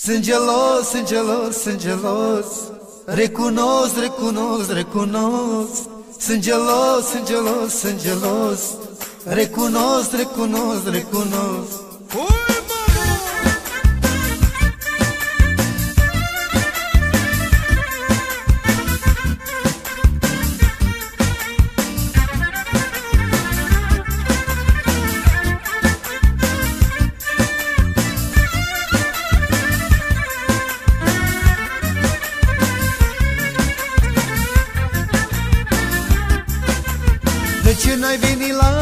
Sunt gelos, sunt gelos, sunt gelos. Recunosc, recunosc, recunosc. Sunt gelos, sunt gelos, sunt gelos. Recunosc, recunosc, recunosc ce n-ai venit la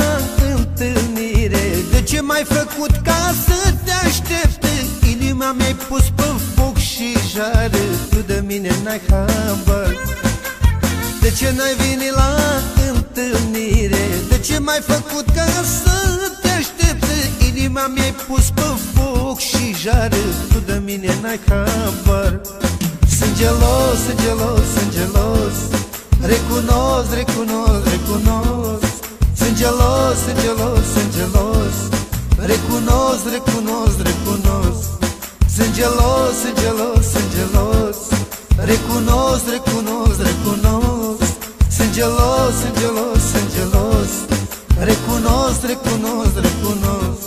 întâlnire? De ce m-ai făcut ca să te aștept? Inima mi-ai pus pe foc și jară Tu de mine n-ai habar De ce n-ai venit la întâlnire? De ce m-ai făcut ca să te aștept? Inima mi-ai pus pe foc și jară Tu de mine n-ai habar Sunt gelos, sunt gelos, sunt gelos Recunosc, recunosc, recunosc Sunt gelos, sunt gelos, sunt gelos. Recunosc, recunosc, recunosc. Sunt gelos, sunt gelos, sunt gelos. Recunosc, recunosc, recunosc. Sunt gelos, sunt gelos, sunt gelos. Recunosc, recunosc, recunosc.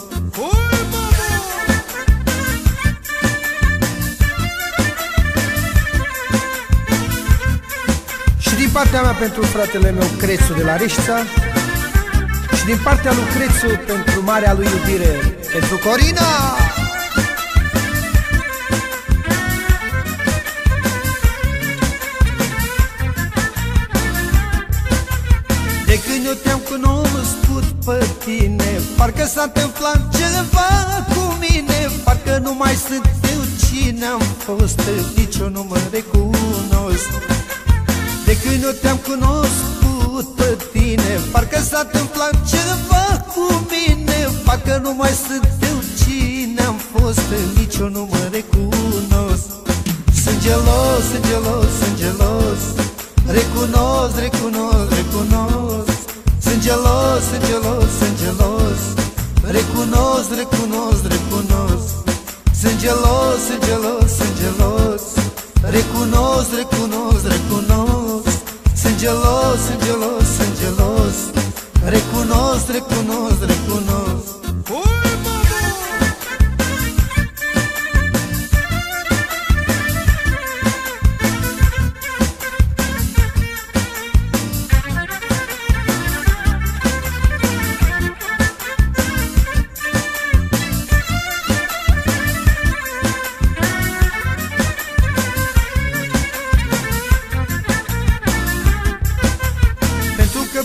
Din partea mea pentru fratele meu Crețu de la Reșța Și din partea lui Crețu pentru marea lui iubire. Pentru Corina! De când eu te-am cunoscut pe tine Parcă s-a întâmplat ceva cu mine Parcă nu mai sunt eu cine am fost Nici eu nu mă recunosc. De când eu te-am cunoscut pe tine Parcă s-a întâmplat ceva cu mine Parcă nu mai sunt eu cine am fost Nici eu nu mă recunosc. Sunt gelos, sunt gelos, sunt gelos. Recunosc, recunosc, recunosc. Sunt gelos, sunt gelos, sunt gelos. Recunosc, recunosc, recunosc. Sunt gelos, sunt gelos, sunt gelos. Recunosc, recunosc, recunosc. Sunt gelos, sunt gelos, sunt gelos. Recunosc, recunosc, recunosc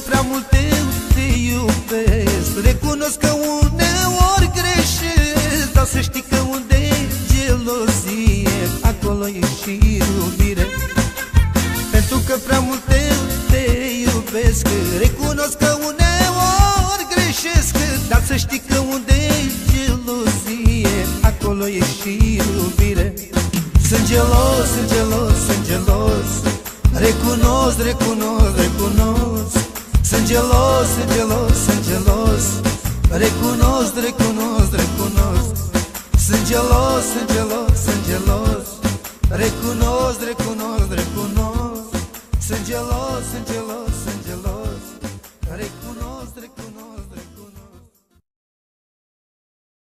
prea mult eu te iubesc. Recunosc că uneori greșesc Dar să știi că unde e gelozie Acolo e și iubire. Pentru că prea mult eu te iubesc Recunosc că uneori greșesc Dar să știi că unde e gelozie Acolo e și iubire. Sunt gelos, sunt gelos, sunt gelos. Recunosc, recunosc, recunosc sunt gelos, sunt gelos, sunt gelos. Recunosc, recunosc, recunosc. Sunt gelos, sunt gelos, sunt gelos. Recunosc, recunosc, recunosc. Sunt gelos, sunt gelos, sunt gelos. Recunosc, recunosc.